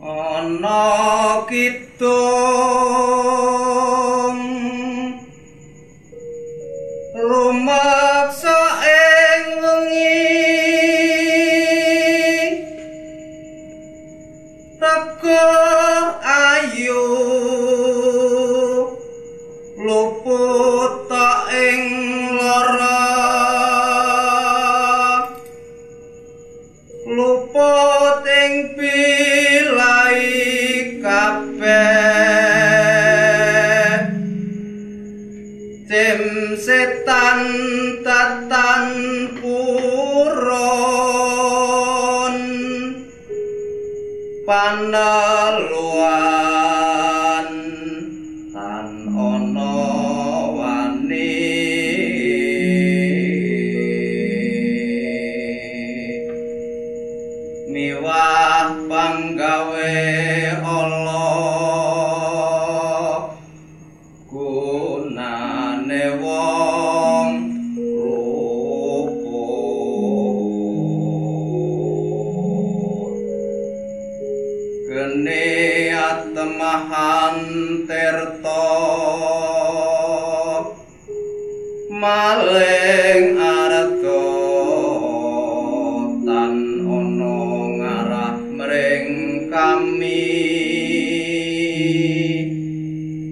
ana kidung rumaksa ing wengi. Teko ayu. Luput ing lara. Luput ing pilai tim setan tatan puron paneluan tan ana wani. Miwah gene atmahan tirta maling arga tan ana ngarah mring kami.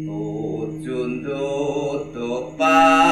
Tujun tutupan